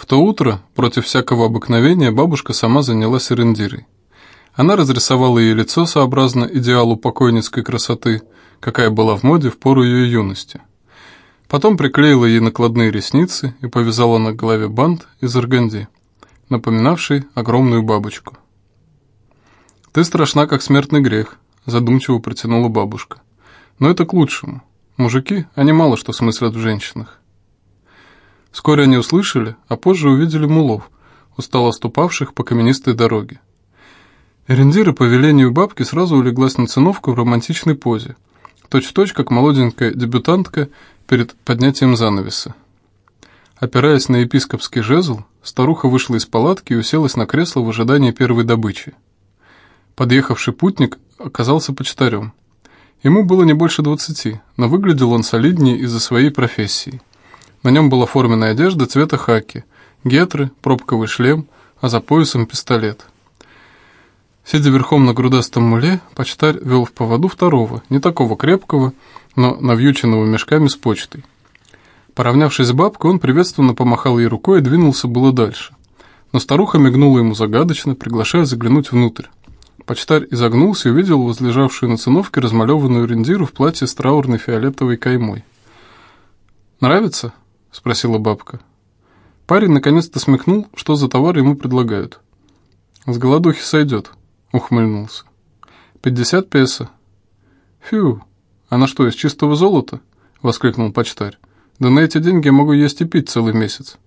В то утро, против всякого обыкновения, бабушка сама занялась рендирой. Она разрисовала ей лицо сообразно идеалу покойницкой красоты, какая была в моде в пору ее юности. Потом приклеила ей накладные ресницы и повязала на голове бант из органди, напоминавший огромную бабочку. «Ты страшна, как смертный грех», – задумчиво протянула бабушка. «Но это к лучшему. Мужики, они мало что смыслят в женщинах. Вскоре они услышали, а позже увидели мулов, устало ступавших по каменистой дороге. Эрендира по велению бабки сразу улеглась на циновку в романтичной позе, точь-в-точь, -точь, как молоденькая дебютантка перед поднятием занавеса. Опираясь на епископский жезл, старуха вышла из палатки и уселась на кресло в ожидании первой добычи. Подъехавший путник оказался почтарем. Ему было не больше двадцати, но выглядел он солиднее из-за своей профессии. На нем была форменная одежда цвета хаки, гетры, пробковый шлем, а за поясом пистолет. Сидя верхом на грудастом муле, почтарь вел в поводу второго, не такого крепкого, но навьюченного мешками с почтой. Поравнявшись с бабкой, он приветственно помахал ей рукой и двинулся было дальше. Но старуха мигнула ему загадочно, приглашая заглянуть внутрь. Почтарь изогнулся и увидел возлежавшую на циновке размалеванную рендиру в платье с траурной фиолетовой каймой. «Нравится?» — спросила бабка. Парень наконец-то смекнул, что за товар ему предлагают. «С голодухи сойдет», — ухмыльнулся. «Пятьдесят песо». «Фью, а на что, из чистого золота?» — воскликнул почтарь. «Да на эти деньги я могу есть и пить целый месяц».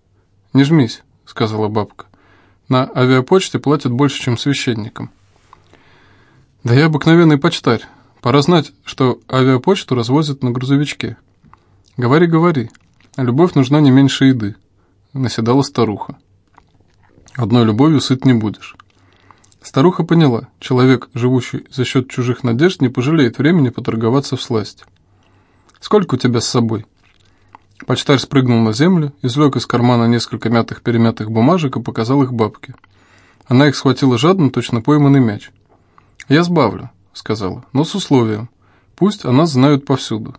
«Не жмись», — сказала бабка. «На авиапочте платят больше, чем священникам». «Да я обыкновенный почтарь. Пора знать, что авиапочту развозят на грузовичке». «Говори, говори», Любовь нужна не меньше еды, наседала старуха. Одной любовью сыт не будешь. Старуха поняла, человек, живущий за счет чужих надежд, не пожалеет времени поторговаться в сласть. «Сколько у тебя с собой?» Почтарь спрыгнул на землю, извлек из кармана несколько мятых-перемятых бумажек и показал их бабке. Она их схватила жадно, точно пойманный мяч. «Я сбавлю», — сказала, — «но с условием. Пусть о нас знают повсюду.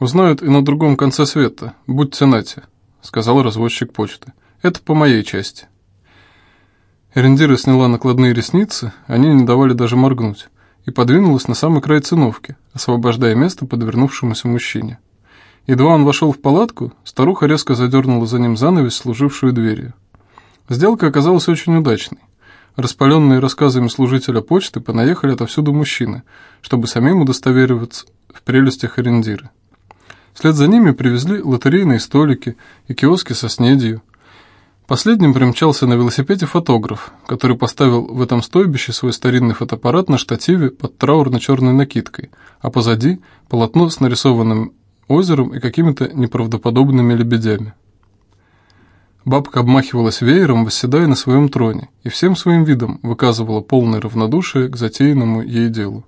«Узнают и на другом конце света, будьте нате», — сказал разводчик почты. «Это по моей части». Эрендира сняла накладные ресницы, они не давали даже моргнуть, и подвинулась на самый край циновки, освобождая место подвернувшемуся мужчине. Едва он вошел в палатку, старуха резко задернула за ним занавес, служившую дверью. Сделка оказалась очень удачной. Распаленные рассказами служителя почты понаехали отовсюду мужчины, чтобы самим удостовериваться в прелестях Эрендиры. Вслед за ними привезли лотерейные столики и киоски со снедью. Последним примчался на велосипеде фотограф, который поставил в этом стойбище свой старинный фотоаппарат на штативе под траурно-черной накидкой, а позади полотно с нарисованным озером и какими-то неправдоподобными лебедями. Бабка обмахивалась веером, восседая на своем троне, и всем своим видом выказывала полное равнодушие к затеянному ей делу.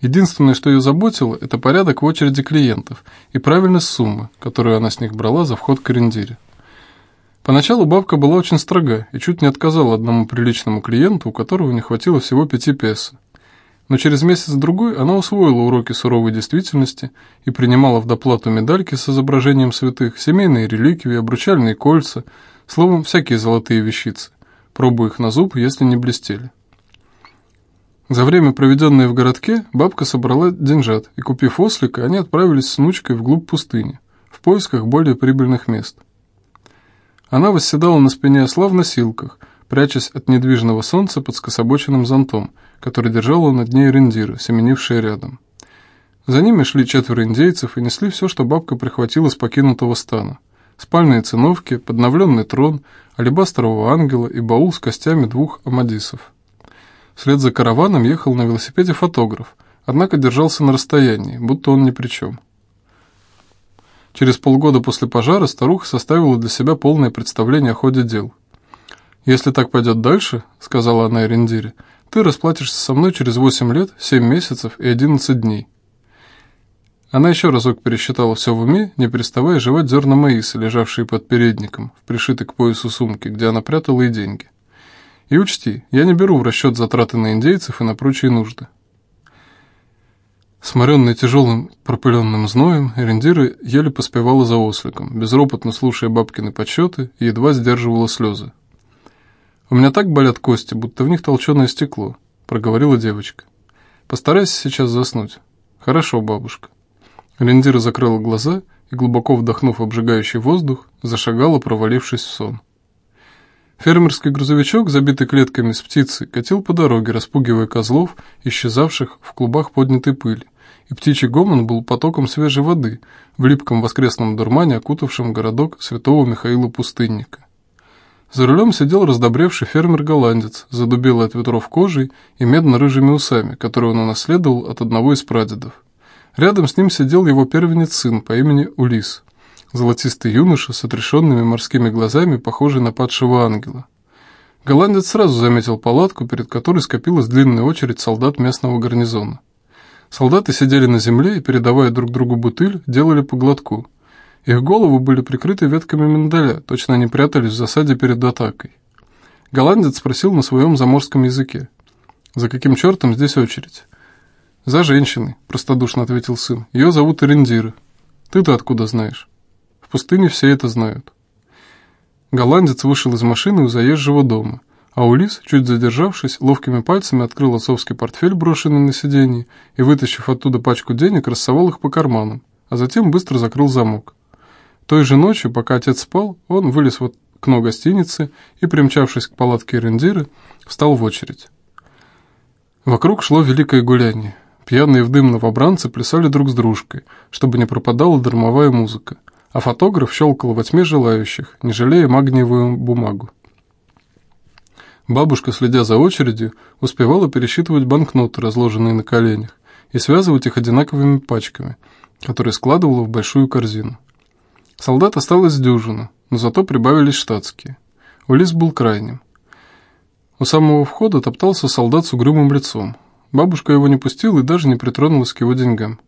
Единственное, что ее заботило, это порядок в очереди клиентов и правильность суммы, которую она с них брала за вход к арендире. Поначалу бабка была очень строга и чуть не отказала одному приличному клиенту, у которого не хватило всего пяти песо. Но через месяц-другой она усвоила уроки суровой действительности и принимала в доплату медальки с изображением святых, семейные реликвии, обручальные кольца, словом, всякие золотые вещицы, пробуя их на зуб, если не блестели. За время, проведенное в городке, бабка собрала деньжат, и, купив ослика, они отправились с внучкой вглубь пустыни, в поисках более прибыльных мест. Она восседала на спине осла в носилках, прячась от недвижного солнца под скособоченным зонтом, который держала над ней рендира, семенившая рядом. За ними шли четверо индейцев и несли все, что бабка прихватила с покинутого стана. Спальные циновки, подновленный трон, алебастрового ангела и баул с костями двух амадисов. Вслед за караваном ехал на велосипеде фотограф, однако держался на расстоянии, будто он ни при чем. Через полгода после пожара старуха составила для себя полное представление о ходе дел. «Если так пойдет дальше», — сказала она Эрендире, — «ты расплатишься со мной через 8 лет, 7 месяцев и 11 дней». Она еще разок пересчитала все в уме, не переставая жевать зерна маиса, лежавшие под передником, в пришитой к поясу сумки, где она прятала и деньги. И учти, я не беру в расчет затраты на индейцев и на прочие нужды. Сморенный тяжелым пропыленным зноем, Эрендира еле поспевала за осликом, безропотно слушая бабкины подсчеты и едва сдерживала слезы. «У меня так болят кости, будто в них толченое стекло», — проговорила девочка. «Постарайся сейчас заснуть». «Хорошо, бабушка». Эрендира закрыла глаза и, глубоко вдохнув обжигающий воздух, зашагала, провалившись в сон. Фермерский грузовичок, забитый клетками с птицей, катил по дороге, распугивая козлов, исчезавших в клубах поднятой пыли, и птичий гомон был потоком свежей воды в липком воскресном дурмане, окутавшем городок святого Михаила Пустынника. За рулем сидел раздобревший фермер-голландец, задубелый от ветров кожей и медно-рыжими усами, которые он унаследовал от одного из прадедов. Рядом с ним сидел его первенец сын по имени Улис – золотистый юноша с отрешенными морскими глазами, похожий на падшего ангела. Голландец сразу заметил палатку, перед которой скопилась длинная очередь солдат местного гарнизона. Солдаты сидели на земле и, передавая друг другу бутыль, делали по глотку. Их головы были прикрыты ветками миндаля, точно они прятались в засаде перед атакой. Голландец спросил на своем заморском языке. «За каким чертом здесь очередь?» «За женщиной», – простодушно ответил сын. «Ее зовут Эрендира. Ты-то откуда знаешь?» В пустыне все это знают. Голландец вышел из машины у заезжего дома, а Улис, чуть задержавшись, ловкими пальцами открыл отцовский портфель, брошенный на сиденье, и, вытащив оттуда пачку денег, рассовал их по карманам, а затем быстро закрыл замок. Той же ночью, пока отец спал, он вылез в окно гостиницы и, примчавшись к палатке рендиры, встал в очередь. Вокруг шло великое гуляние. Пьяные в дым новобранцы плясали друг с дружкой, чтобы не пропадала дармовая музыка а фотограф щелкал во тьме желающих, не жалея магниевую бумагу. Бабушка, следя за очередью, успевала пересчитывать банкноты, разложенные на коленях, и связывать их одинаковыми пачками, которые складывала в большую корзину. Солдат осталось дюжина, но зато прибавились штатские. Улис был крайним. У самого входа топтался солдат с угрюмым лицом. Бабушка его не пустила и даже не притронулась к его деньгам.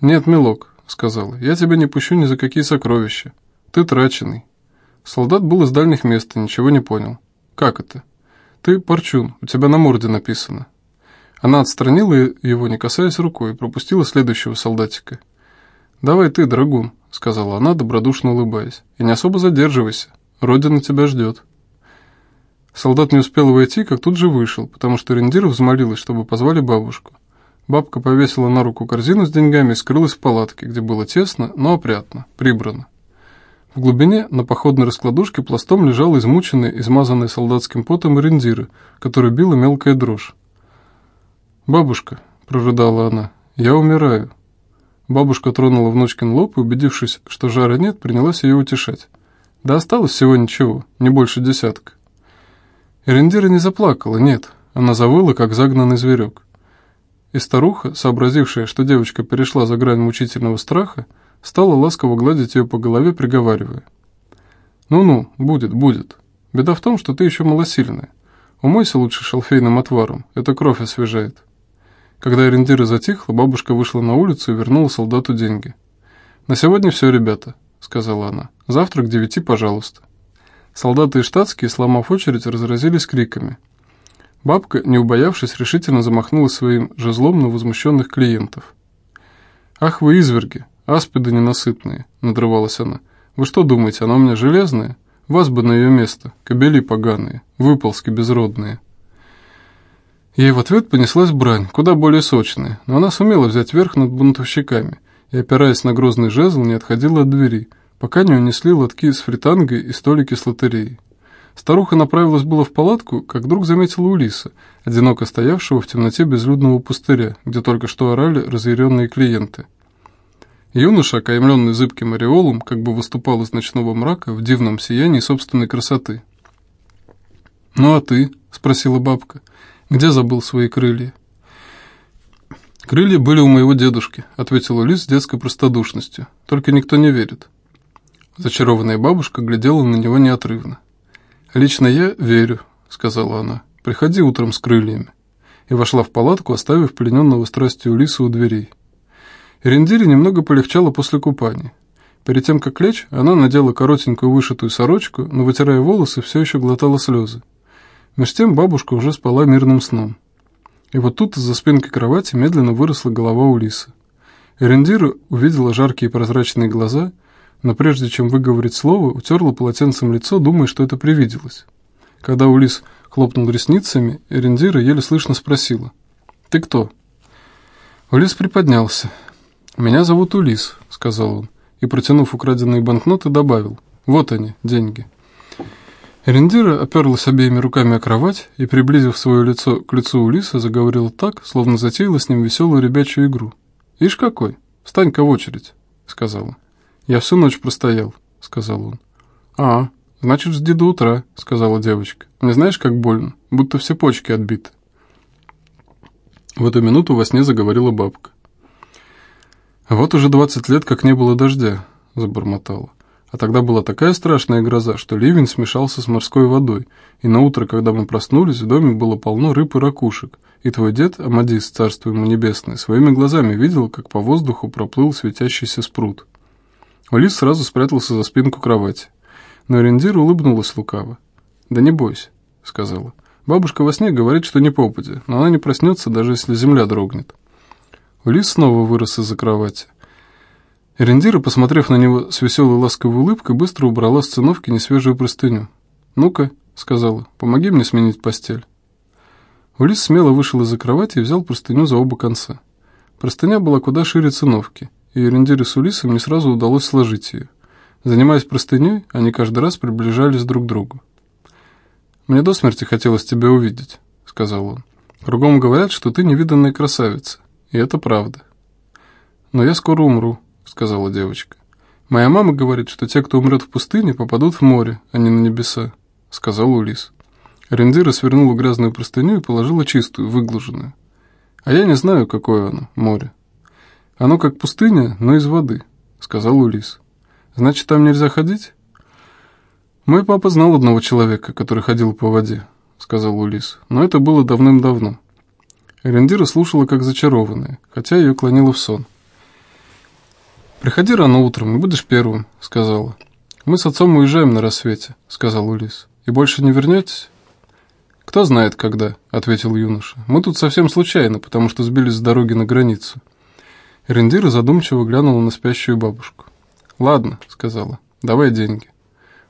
«Нет, милок, сказала. «Я тебя не пущу ни за какие сокровища. Ты траченный». Солдат был из дальних мест и ничего не понял. «Как это?» «Ты Парчун, у тебя на морде написано». Она отстранила его, не касаясь рукой, и пропустила следующего солдатика. «Давай ты, драгун», — сказала она, добродушно улыбаясь, — «и не особо задерживайся. Родина тебя ждет». Солдат не успел войти, как тут же вышел, потому что Рендир взмолилась, чтобы позвали бабушку. Бабка повесила на руку корзину с деньгами и скрылась в палатке, где было тесно, но опрятно, прибрано. В глубине на походной раскладушке пластом лежал измученный, измазанный солдатским потом рендиры, который била мелкая дрожь. «Бабушка», — прорыдала она, — «я умираю». Бабушка тронула внучкин лоб и, убедившись, что жара нет, принялась ее утешать. Да осталось всего ничего, не больше десятка. Эрендира не заплакала, нет, она завыла, как загнанный зверек. И старуха, сообразившая, что девочка перешла за грань мучительного страха, стала ласково гладить ее по голове, приговаривая. «Ну-ну, будет, будет. Беда в том, что ты еще малосильная. Умойся лучше шалфейным отваром, это кровь освежает». Когда Эрендира затихла, бабушка вышла на улицу и вернула солдату деньги. «На сегодня все, ребята», — сказала она. «Завтра к девяти, пожалуйста». Солдаты и штатские, сломав очередь, разразились криками — Бабка, не убоявшись, решительно замахнулась своим жезлом на возмущенных клиентов. «Ах вы изверги, аспиды ненасытные!» — надрывалась она. «Вы что думаете, она у меня железная? Вас бы на ее место, кобели поганые, выползки безродные». Ей в ответ понеслась брань, куда более сочная, но она сумела взять верх над бунтовщиками и, опираясь на грозный жезл, не отходила от двери, пока не унесли лотки с фритангой и столики с лотереей. Старуха направилась было в палатку, как вдруг заметила Улиса, одиноко стоявшего в темноте безлюдного пустыря, где только что орали разъяренные клиенты. Юноша, окаймленный зыбким ореолом, как бы выступал из ночного мрака в дивном сиянии собственной красоты. «Ну а ты?» — спросила бабка. «Где забыл свои крылья?» «Крылья были у моего дедушки», — ответила Лис с детской простодушностью. «Только никто не верит». Зачарованная бабушка глядела на него неотрывно. «Лично я верю», — сказала она. «Приходи утром с крыльями». И вошла в палатку, оставив плененного страстью Улиса у дверей. Эрендире немного полегчало после купания. Перед тем, как лечь, она надела коротенькую вышитую сорочку, но, вытирая волосы, все еще глотала слезы. Меж тем бабушка уже спала мирным сном. И вот тут из-за спинки кровати медленно выросла голова Улиса. Эрендира увидела жаркие прозрачные глаза, но прежде чем выговорить слово, утерла полотенцем лицо, думая, что это привиделось. Когда Улис хлопнул ресницами, Эрендира еле слышно спросила. «Ты кто?» Улис приподнялся. «Меня зовут Улис», — сказал он, и, протянув украденные банкноты, добавил. «Вот они, деньги». Эрендира оперлась обеими руками о кровать и, приблизив свое лицо к лицу Улиса, заговорила так, словно затеяла с ним веселую ребячью игру. «Ишь какой! Встань-ка в очередь!» — сказала. «Я всю ночь простоял», — сказал он. «А, значит, жди до утра», — сказала девочка. «Не знаешь, как больно? Будто все почки отбиты». В эту минуту во сне заговорила бабка. «Вот уже двадцать лет, как не было дождя», — забормотала. А тогда была такая страшная гроза, что ливень смешался с морской водой, и на утро, когда мы проснулись, в доме было полно рыб и ракушек, и твой дед, Амадис, царство ему небесное, своими глазами видел, как по воздуху проплыл светящийся спрут. Улис сразу спрятался за спинку кровати. Но Эрендира улыбнулась лукаво. «Да не бойся», — сказала. «Бабушка во сне говорит, что не попади, но она не проснется, даже если земля дрогнет». Улис снова вырос из-за кровати. Эрендира, посмотрев на него с веселой ласковой улыбкой, быстро убрала с циновки несвежую простыню. «Ну-ка», — сказала, — «помоги мне сменить постель». Улис смело вышел из-за кровати и взял простыню за оба конца. Простыня была куда шире циновки, и Эрендире с Улисом не сразу удалось сложить ее. Занимаясь простыней, они каждый раз приближались друг к другу. «Мне до смерти хотелось тебя увидеть», — сказал он. «Кругом говорят, что ты невиданная красавица, и это правда». «Но я скоро умру», — сказала девочка. «Моя мама говорит, что те, кто умрет в пустыне, попадут в море, а не на небеса», — сказал Улис. Рендира свернула грязную простыню и положила чистую, выглаженную. «А я не знаю, какое оно, море». «Оно как пустыня, но из воды», — сказал Улис. «Значит, там нельзя ходить?» «Мой папа знал одного человека, который ходил по воде», — сказал Улис. «Но это было давным-давно». Рендира слушала как зачарованная, хотя ее клонило в сон. «Приходи рано утром и будешь первым», — сказала. «Мы с отцом уезжаем на рассвете», — сказал Улис. «И больше не вернетесь?» «Кто знает, когда», — ответил юноша. «Мы тут совсем случайно, потому что сбились с дороги на границу». Рендира задумчиво глянула на спящую бабушку. «Ладно», — сказала, — «давай деньги».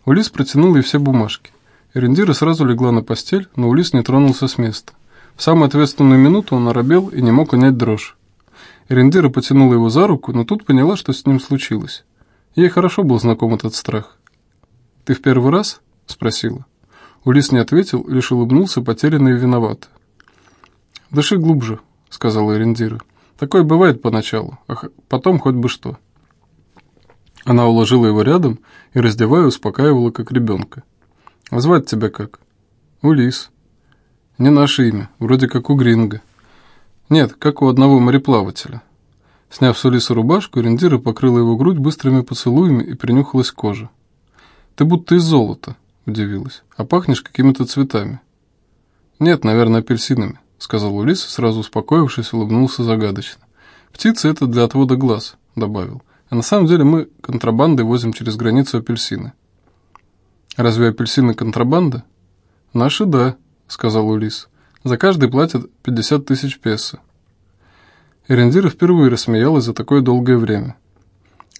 Улис протянул ей все бумажки. Рендира сразу легла на постель, но Улис не тронулся с места. В самую ответственную минуту он оробел и не мог унять дрожь. Рендира потянула его за руку, но тут поняла, что с ним случилось. Ей хорошо был знаком этот страх. «Ты в первый раз?» — спросила. Улис не ответил, лишь улыбнулся, потерянный и виноват. «Дыши глубже», — сказала Рендира. «Такое бывает поначалу, а потом хоть бы что». Она уложила его рядом и, раздевая, успокаивала, как ребенка. «А звать тебя как?» «Улис». «Не наше имя, вроде как у Гринга». Нет, как у одного мореплавателя. Сняв с Улиса рубашку, Рендира покрыла его грудь быстрыми поцелуями и принюхалась к коже. «Ты будто из золота», — удивилась, — «а пахнешь какими-то цветами». «Нет, наверное, апельсинами», — сказал Улис, сразу успокоившись, улыбнулся загадочно. «Птицы — это для отвода глаз», — добавил. «А на самом деле мы контрабандой возим через границу апельсины». «Разве апельсины контрабанда?» «Наши, да», — сказал Улис. За каждый платят 50 тысяч песо. Эрендира впервые рассмеялась за такое долгое время.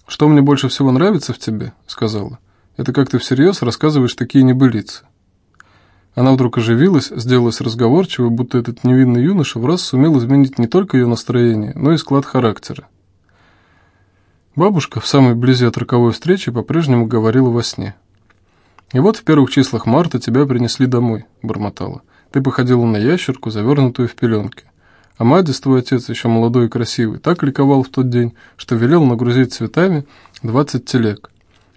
«Что мне больше всего нравится в тебе», — сказала, — «это как ты всерьез рассказываешь такие небылицы». Она вдруг оживилась, сделалась разговорчивой, будто этот невинный юноша в раз сумел изменить не только ее настроение, но и склад характера. Бабушка в самой близи от роковой встречи по-прежнему говорила во сне. «И вот в первых числах марта тебя принесли домой», — бормотала. Ты походила на ящерку, завернутую в пеленки. А Мадис, твой отец, еще молодой и красивый, так ликовал в тот день, что велел нагрузить цветами двадцать телег.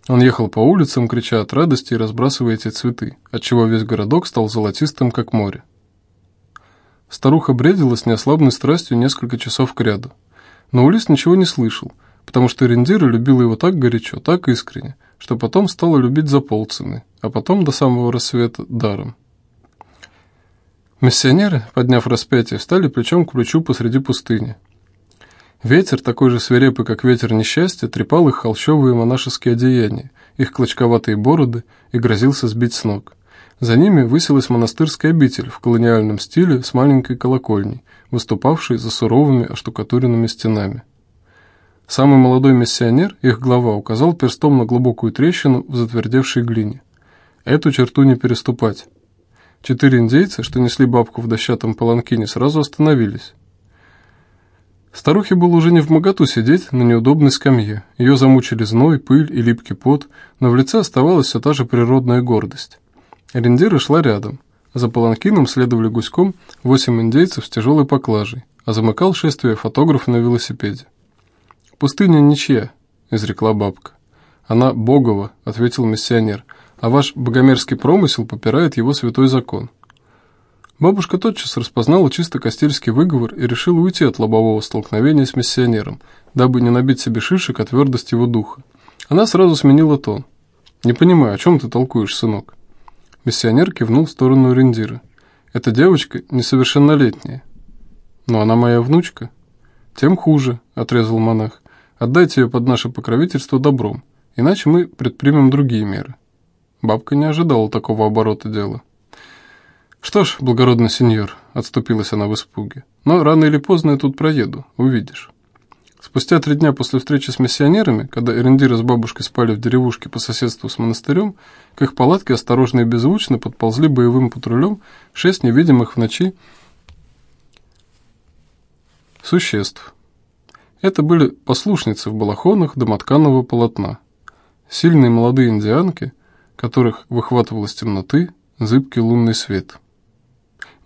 Он ехал по улицам, крича от радости и разбрасывая эти цветы, отчего весь городок стал золотистым, как море. Старуха бредила с неослабной страстью несколько часов кряду. Но Улис ничего не слышал, потому что Рендира любила его так горячо, так искренне, что потом стала любить за полцены, а потом до самого рассвета даром. Миссионеры, подняв распятие, встали плечом к плечу посреди пустыни. Ветер, такой же свирепый, как ветер несчастья, трепал их холщовые монашеские одеяния, их клочковатые бороды и грозился сбить с ног. За ними высилась монастырская обитель в колониальном стиле с маленькой колокольней, выступавшей за суровыми оштукатуренными стенами. Самый молодой миссионер, их глава, указал перстом на глубокую трещину в затвердевшей глине. Эту черту не переступать. Четыре индейца, что несли бабку в дощатом паланкине, сразу остановились. Старухе было уже не в моготу сидеть на неудобной скамье. Ее замучили зной, пыль и липкий пот, но в лице оставалась все та же природная гордость. Рендира шла рядом. За паланкином следовали гуськом восемь индейцев с тяжелой поклажей, а замыкал шествие фотограф на велосипеде. «Пустыня ничья», — изрекла бабка. «Она Богова», — ответил миссионер, «а ваш богомерзкий промысел попирает его святой закон. Бабушка тотчас распознала чисто кастильский выговор и решила уйти от лобового столкновения с миссионером, дабы не набить себе шишек от твердости его духа. Она сразу сменила тон. «Не понимаю, о чем ты толкуешь, сынок?» Миссионер кивнул в сторону Рендира. «Эта девочка несовершеннолетняя». «Но она моя внучка». «Тем хуже», — отрезал монах. «Отдайте ее под наше покровительство добром, иначе мы предпримем другие меры». Бабка не ожидала такого оборота дела. «Что ж, благородный сеньор», — отступилась она в испуге, «но рано или поздно я тут проеду, увидишь». Спустя три дня после встречи с миссионерами, когда Эрендира с бабушкой спали в деревушке по соседству с монастырем, к их палатке осторожно и беззвучно подползли боевым патрулем шесть невидимых в ночи существ. Это были послушницы в балахонах домотканого полотна. Сильные молодые индианки, которых выхватывал из темноты зыбкий лунный свет.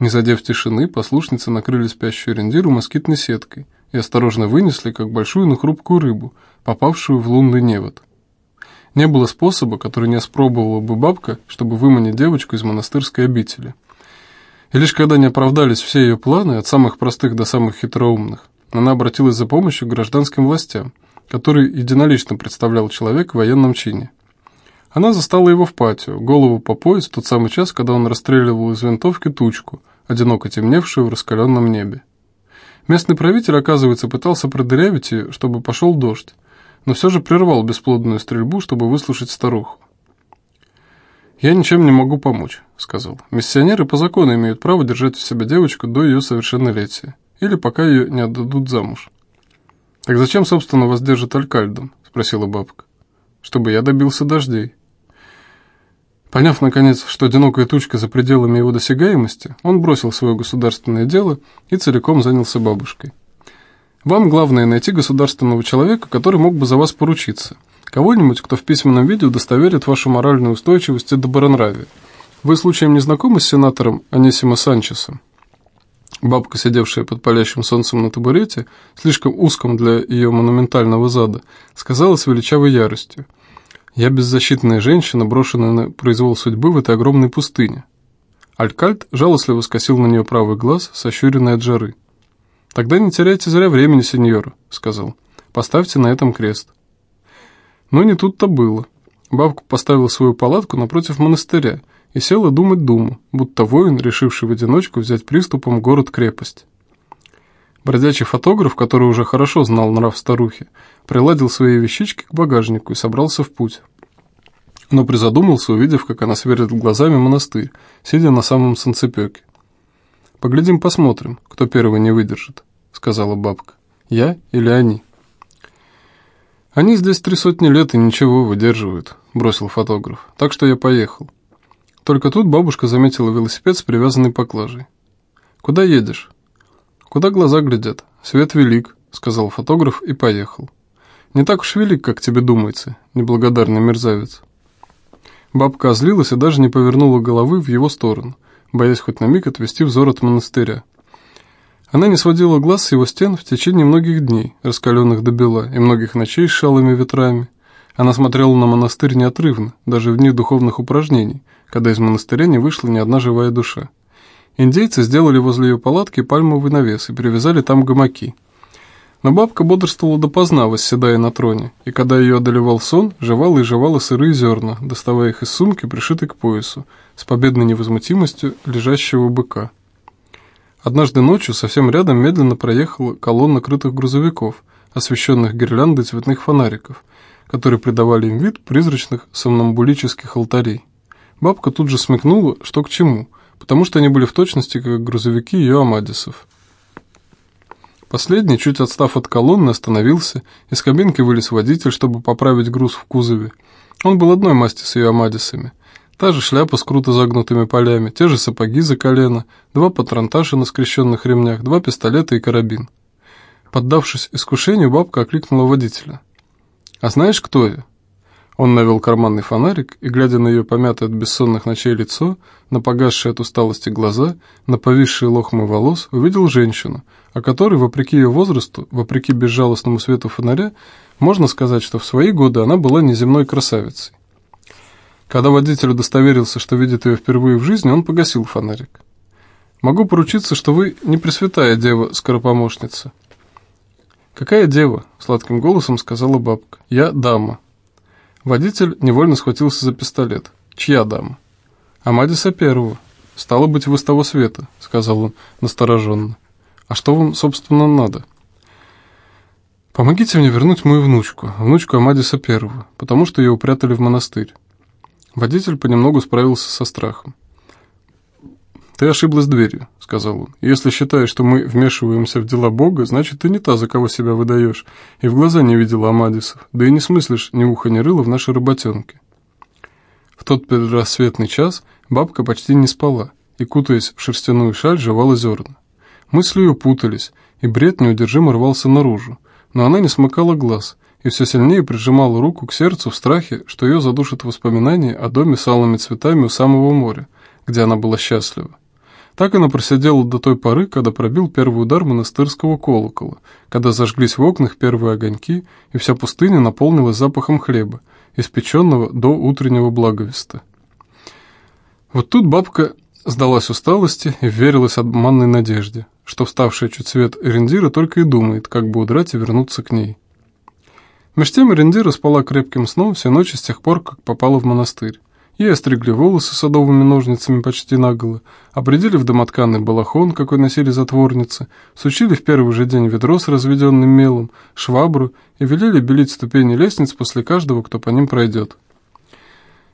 Не задев тишины, послушницы накрыли спящую рендиру москитной сеткой и осторожно вынесли, как большую, но хрупкую рыбу, попавшую в лунный невод. Не было способа, который не испробовала бы бабка, чтобы выманить девочку из монастырской обители. И лишь когда не оправдались все ее планы, от самых простых до самых хитроумных, она обратилась за помощью к гражданским властям, который единолично представлял человек в военном чине. Она застала его в патио, голову по пояс, в тот самый час, когда он расстреливал из винтовки тучку, одиноко темневшую в раскаленном небе. Местный правитель, оказывается, пытался продырявить ее, чтобы пошел дождь, но все же прервал бесплодную стрельбу, чтобы выслушать старуху. «Я ничем не могу помочь», — сказал. «Миссионеры по закону имеют право держать у себя девочку до ее совершеннолетия, или пока ее не отдадут замуж». «Так зачем, собственно, вас держит алькальдом?» — спросила бабка. «Чтобы я добился дождей». Поняв, наконец, что одинокая тучка за пределами его досягаемости, он бросил свое государственное дело и целиком занялся бабушкой. Вам главное найти государственного человека, который мог бы за вас поручиться. Кого-нибудь, кто в письменном виде удостоверит вашу моральную устойчивость и добронравие. Вы случаем не знакомы с сенатором Анисимо Санчесом? Бабка, сидевшая под палящим солнцем на табурете, слишком узком для ее монументального зада, сказала с величавой яростью – я беззащитная женщина, брошенная на произвол судьбы в этой огромной пустыне. Алькальд жалостливо скосил на нее правый глаз, сощуренный от жары. «Тогда не теряйте зря времени, сеньор», — сказал. «Поставьте на этом крест». Но не тут-то было. Бабка поставила свою палатку напротив монастыря и села думать думу, будто воин, решивший в одиночку взять приступом город-крепость. Бродячий фотограф, который уже хорошо знал нрав старухи, приладил свои вещички к багажнику и собрался в путь. Но призадумался, увидев, как она сверлит глазами монастырь, сидя на самом санцепёке. «Поглядим, посмотрим, кто первый не выдержит», — сказала бабка. «Я или они?» «Они здесь три сотни лет и ничего выдерживают», — бросил фотограф. «Так что я поехал». Только тут бабушка заметила велосипед с привязанной поклажей. «Куда едешь?» «Куда глаза глядят? Свет велик», — сказал фотограф и поехал. «Не так уж велик, как тебе думается, неблагодарный мерзавец». Бабка озлилась и даже не повернула головы в его сторону, боясь хоть на миг отвести взор от монастыря. Она не сводила глаз с его стен в течение многих дней, раскаленных до бела, и многих ночей с шалыми ветрами. Она смотрела на монастырь неотрывно, даже в дни духовных упражнений, когда из монастыря не вышла ни одна живая душа. Индейцы сделали возле ее палатки пальмовый навес и привязали там гамаки. Но бабка бодрствовала допоздна, восседая на троне, и когда ее одолевал сон, жевала и жевала сырые зерна, доставая их из сумки, пришитой к поясу, с победной невозмутимостью лежащего быка. Однажды ночью совсем рядом медленно проехала колонна крытых грузовиков, освещенных гирляндой цветных фонариков, которые придавали им вид призрачных сомнамбулических алтарей. Бабка тут же смекнула, что к чему – потому что они были в точности как грузовики ее Амадисов. Последний, чуть отстав от колонны, остановился, из кабинки вылез водитель, чтобы поправить груз в кузове. Он был одной масти с ее амадисами. Та же шляпа с круто загнутыми полями, те же сапоги за колено, два патронташа на скрещенных ремнях, два пистолета и карабин. Поддавшись искушению, бабка окликнула водителя. «А знаешь, кто я?» Он навел карманный фонарик и, глядя на ее помятое от бессонных ночей лицо, на погасшие от усталости глаза, на повисшие лохмы волос, увидел женщину, о которой, вопреки ее возрасту, вопреки безжалостному свету фонаря, можно сказать, что в свои годы она была неземной красавицей. Когда водитель удостоверился, что видит ее впервые в жизни, он погасил фонарик. «Могу поручиться, что вы не пресвятая дева, скоропомощница». «Какая дева?» — сладким голосом сказала бабка. «Я дама». Водитель невольно схватился за пистолет. «Чья дама?» «Амадиса первого. Стало быть, вы с того света», — сказал он настороженно. «А что вам, собственно, надо?» «Помогите мне вернуть мою внучку, внучку Амадиса первого, потому что ее упрятали в монастырь. Водитель понемногу справился со страхом. «Ты ошиблась дверью», — сказал он. «Если считаешь, что мы вмешиваемся в дела Бога, значит, ты не та, за кого себя выдаешь, и в глаза не видела Амадисов, да и не смыслишь ни уха, ни рыла в нашей работенке». В тот предрассветный час бабка почти не спала и, кутаясь в шерстяную шаль, жевала зерна. Мысли ее путались, и бред неудержимо рвался наружу, но она не смыкала глаз, и все сильнее прижимала руку к сердцу в страхе, что ее задушат воспоминания о доме с алыми цветами у самого моря, где она была счастлива. Так она просидела до той поры, когда пробил первый удар монастырского колокола, когда зажглись в окнах первые огоньки, и вся пустыня наполнилась запахом хлеба, испеченного до утреннего благовеста. Вот тут бабка сдалась усталости и верилась обманной надежде, что вставшая чуть свет Эрендира только и думает, как бы удрать и вернуться к ней. Меж тем Рендира спала крепким сном всю ночь с тех пор, как попала в монастырь. Ей остригли волосы садовыми ножницами почти наголо, обредили в домотканный балахон, какой носили затворницы, сучили в первый же день ведро с разведенным мелом, швабру и велели белить ступени лестниц после каждого, кто по ним пройдет.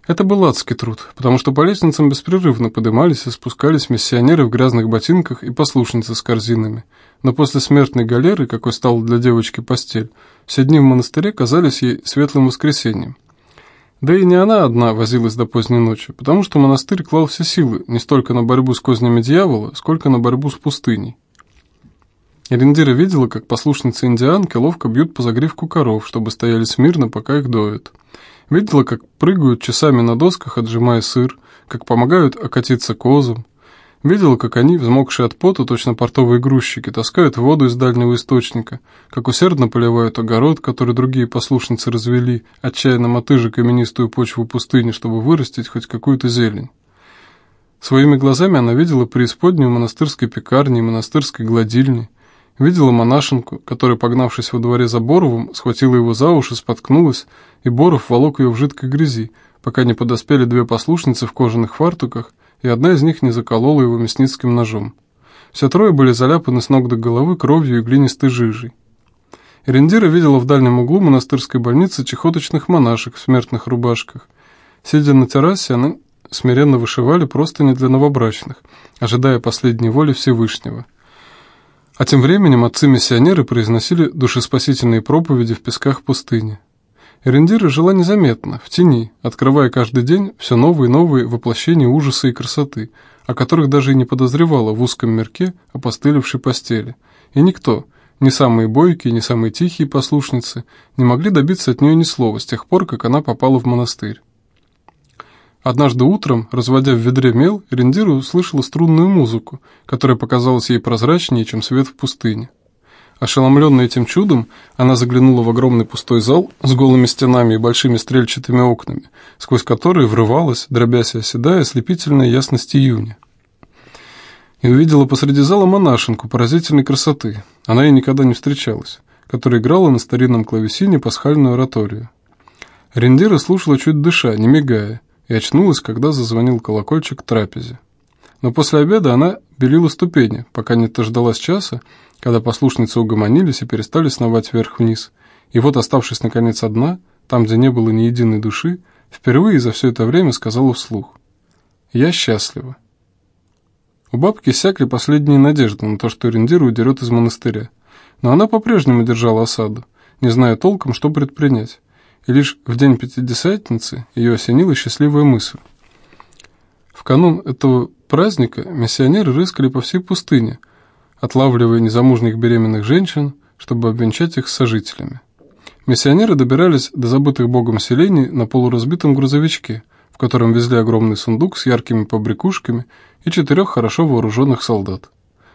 Это был адский труд, потому что по лестницам беспрерывно подымались и спускались миссионеры в грязных ботинках и послушницы с корзинами. Но после смертной галеры, какой стал для девочки постель, все дни в монастыре казались ей светлым воскресеньем. Да и не она одна возилась до поздней ночи, потому что монастырь клал все силы не столько на борьбу с кознями дьявола, сколько на борьбу с пустыней. Эрендира видела, как послушницы индианки ловко бьют по загривку коров, чтобы стояли смирно, пока их доют. Видела, как прыгают часами на досках, отжимая сыр, как помогают окатиться козам. Видела, как они, взмокшие от пота, точно портовые грузчики, таскают воду из дальнего источника, как усердно поливают огород, который другие послушницы развели, отчаянно мотыжа каменистую почву пустыни, чтобы вырастить хоть какую-то зелень. Своими глазами она видела преисподнюю монастырской пекарни и монастырской гладильни, Видела монашенку, которая, погнавшись во дворе за Боровым, схватила его за уши, споткнулась, и Боров волок ее в жидкой грязи, пока не подоспели две послушницы в кожаных фартуках, и одна из них не заколола его мясницким ножом. Все трое были заляпаны с ног до головы кровью и глинистой жижей. Эрендира видела в дальнем углу монастырской больницы чехоточных монашек в смертных рубашках. Сидя на террасе, они смиренно вышивали просто не для новобрачных, ожидая последней воли Всевышнего – а тем временем отцы-миссионеры произносили душеспасительные проповеди в песках пустыни. Эрендира жила незаметно, в тени, открывая каждый день все новые и новые воплощения ужаса и красоты, о которых даже и не подозревала в узком мирке опостылевшей постели. И никто, ни самые бойкие, ни самые тихие послушницы, не могли добиться от нее ни слова с тех пор, как она попала в монастырь. Однажды утром, разводя в ведре мел, Рендира услышала струнную музыку, которая показалась ей прозрачнее, чем свет в пустыне. Ошеломленная этим чудом, она заглянула в огромный пустой зал с голыми стенами и большими стрельчатыми окнами, сквозь которые врывалась, дробясь и оседая, ослепительная ясность июня. И увидела посреди зала монашенку поразительной красоты, она ей никогда не встречалась, которая играла на старинном клавесине пасхальную ораторию. Рендира слушала чуть дыша, не мигая, и очнулась, когда зазвонил колокольчик к трапезе. Но после обеда она белила ступени, пока не дождалась часа, когда послушницы угомонились и перестали сновать вверх-вниз. И вот, оставшись наконец одна, там, где не было ни единой души, впервые за все это время сказала вслух «Я счастлива». У бабки сякли последние надежды на то, что Рендира удерет из монастыря. Но она по-прежнему держала осаду, не зная толком, что предпринять. И лишь в день Пятидесятницы ее осенила счастливая мысль. В канун этого праздника миссионеры рыскали по всей пустыне, отлавливая незамужних беременных женщин, чтобы обвенчать их с сожителями. Миссионеры добирались до забытых богом селений на полуразбитом грузовичке, в котором везли огромный сундук с яркими побрякушками и четырех хорошо вооруженных солдат.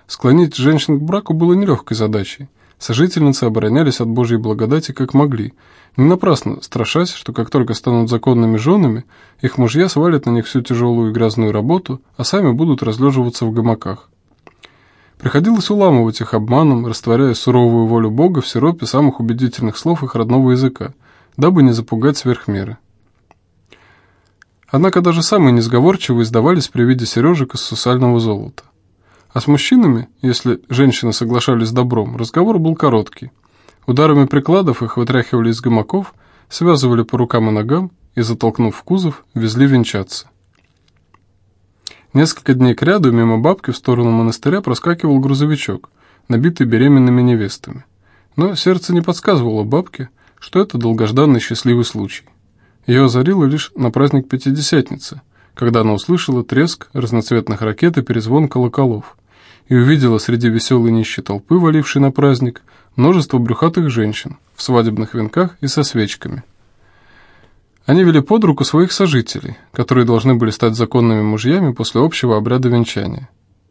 Склонить женщин к браку было нелегкой задачей. Сожительницы оборонялись от Божьей благодати как могли, не напрасно страшась, что как только станут законными женами, их мужья свалят на них всю тяжелую и грязную работу, а сами будут разлеживаться в гамаках. Приходилось уламывать их обманом, растворяя суровую волю Бога в сиропе самых убедительных слов их родного языка, дабы не запугать сверх меры. Однако даже самые несговорчивые сдавались при виде сережек из сусального золота. А с мужчинами, если женщины соглашались с добром, разговор был короткий. Ударами прикладов их вытряхивали из гамаков, связывали по рукам и ногам и, затолкнув в кузов, везли венчаться. Несколько дней кряду мимо бабки в сторону монастыря проскакивал грузовичок, набитый беременными невестами. Но сердце не подсказывало бабке, что это долгожданный счастливый случай. Ее озарило лишь на праздник Пятидесятницы, когда она услышала треск разноцветных ракет и перезвон колоколов, и увидела среди веселой нищей толпы, валившей на праздник, множество брюхатых женщин в свадебных венках и со свечками. Они вели под руку своих сожителей, которые должны были стать законными мужьями после общего обряда венчания –